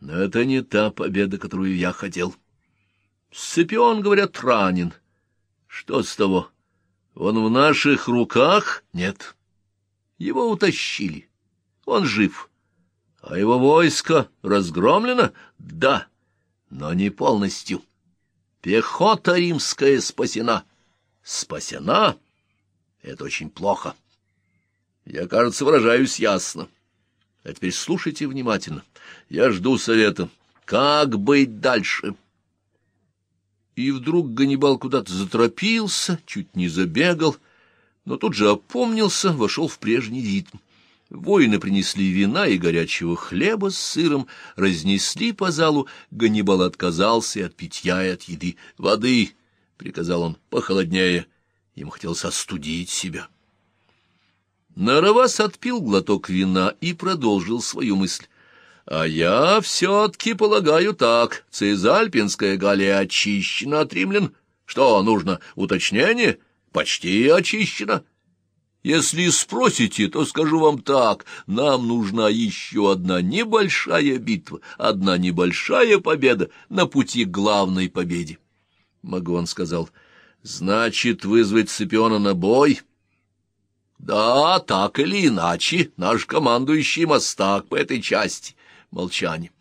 Но это не та победа, которую я хотел. Сципион, говорят, ранен. Что с того? Он в наших руках? Нет. Его утащили. Он жив. А его войско разгромлено? Да, но не полностью. Пехота римская спасена. Спасена? Это очень плохо. Я, кажется, выражаюсь ясно. А теперь слушайте внимательно. Я жду совета. Как быть дальше? И вдруг Ганнибал куда-то заторопился, чуть не забегал, но тут же опомнился, вошел в прежний ритм. Воины принесли вина и горячего хлеба с сыром, разнесли по залу. Ганнибал отказался от питья и от еды. «Воды!» — приказал он, — «похолоднее». Ему хотелось остудить себя. Наравас отпил глоток вина и продолжил свою мысль. «А я все-таки полагаю так. Цезальпинская Галия очищена от римлян. Что, нужно уточнение? Почти очищена». Если спросите, то скажу вам так, нам нужна еще одна небольшая битва, одна небольшая победа на пути к главной победе. Магон сказал, значит, вызвать Сципиона на бой? Да, так или иначе, наш командующий мостак по этой части. Молчание.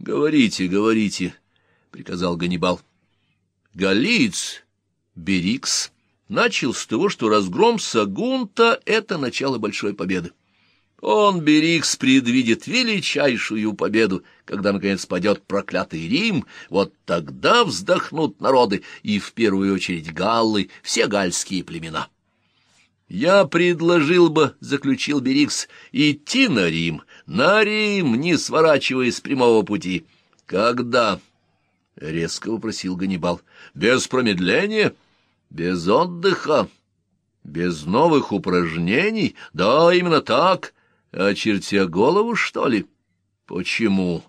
Говорите, говорите, приказал Ганнибал. Галиц, Берикс начал с того, что разгром Сагунта — это начало большой победы. Он, Берикс, предвидит величайшую победу, когда, наконец, падет проклятый Рим, вот тогда вздохнут народы, и в первую очередь галлы, все гальские племена. «Я предложил бы, — заключил Берикс, — идти на Рим, на Рим, не сворачивая с прямого пути. Когда?» — резко вопросил Ганнибал. «Без промедления?» Без отдыха, без новых упражнений? Да, именно так. Очертя голову, что ли? Почему?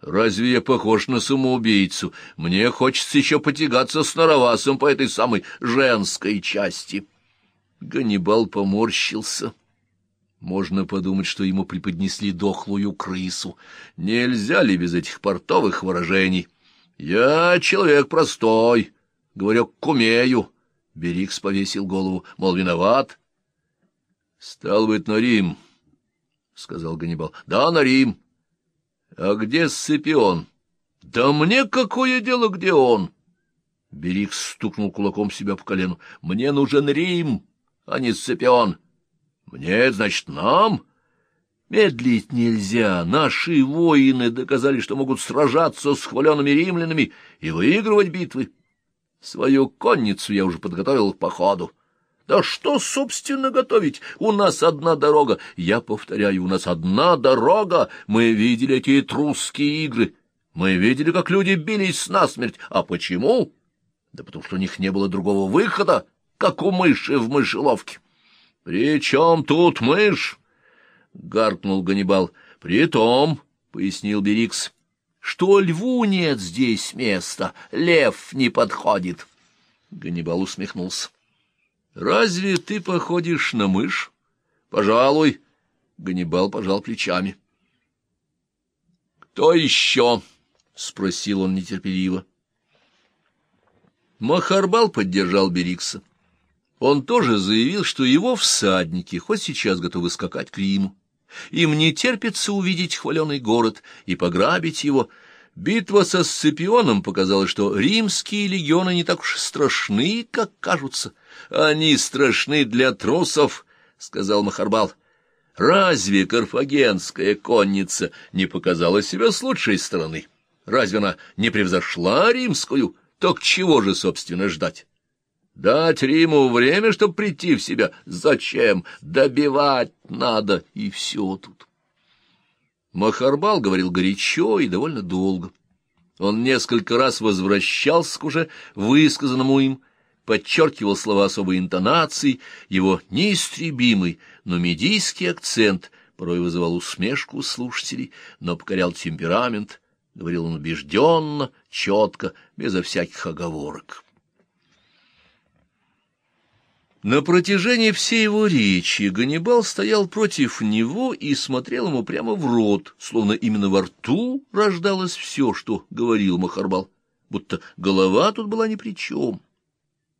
Разве я похож на самоубийцу? Мне хочется еще потягаться с Наравасом по этой самой женской части. Ганнибал поморщился. Можно подумать, что ему преподнесли дохлую крысу. Нельзя ли без этих портовых выражений? Я человек простой, Говорю, кумею. Берикс повесил голову, мол, виноват. — Стал быть, на Рим, — сказал Ганнибал. — Да, на Рим. — А где Сципион? — Да мне какое дело, где он? Берикс стукнул кулаком себя по колену. — Мне нужен Рим, а не Сципион. — Мне, значит, нам? — Медлить нельзя. Наши воины доказали, что могут сражаться с хваленными римлянами и выигрывать битвы. Свою конницу я уже подготовил к походу. Да что, собственно, готовить? У нас одна дорога. Я повторяю, у нас одна дорога. Мы видели эти трусские игры. Мы видели, как люди бились насмерть. А почему? Да потому что у них не было другого выхода, как у мыши в мышеловке. — При чем тут мышь? — гаркнул Ганнибал. — При том, — пояснил Берикс, что льву нет здесь места, лев не подходит. Ганнибал усмехнулся. — Разве ты походишь на мышь? — Пожалуй. Ганнибал пожал плечами. — Кто еще? — спросил он нетерпеливо. Махарбал поддержал Берикса. Он тоже заявил, что его всадники хоть сейчас готовы скакать к Риму. Им не терпится увидеть хваленый город и пограбить его. Битва со Сципионом показала, что римские легионы не так уж страшны, как кажутся. Они страшны для трусов, — сказал Махарбал. Разве карфагенская конница не показала себя с лучшей стороны? Разве она не превзошла римскую? Так чего же, собственно, ждать? Дать Риму время, чтобы прийти в себя. Зачем? Добивать надо, и все тут. Махарбал говорил горячо и довольно долго. Он несколько раз возвращался к уже высказанному им, подчеркивал слова особой интонации, его неистребимый, но медийский акцент порой вызывал усмешку слушателей, но покорял темперамент, говорил он убежденно, четко, безо всяких оговорок. На протяжении всей его речи Ганнибал стоял против него и смотрел ему прямо в рот, словно именно во рту рождалось все, что говорил Махарбал, будто голова тут была ни при чем.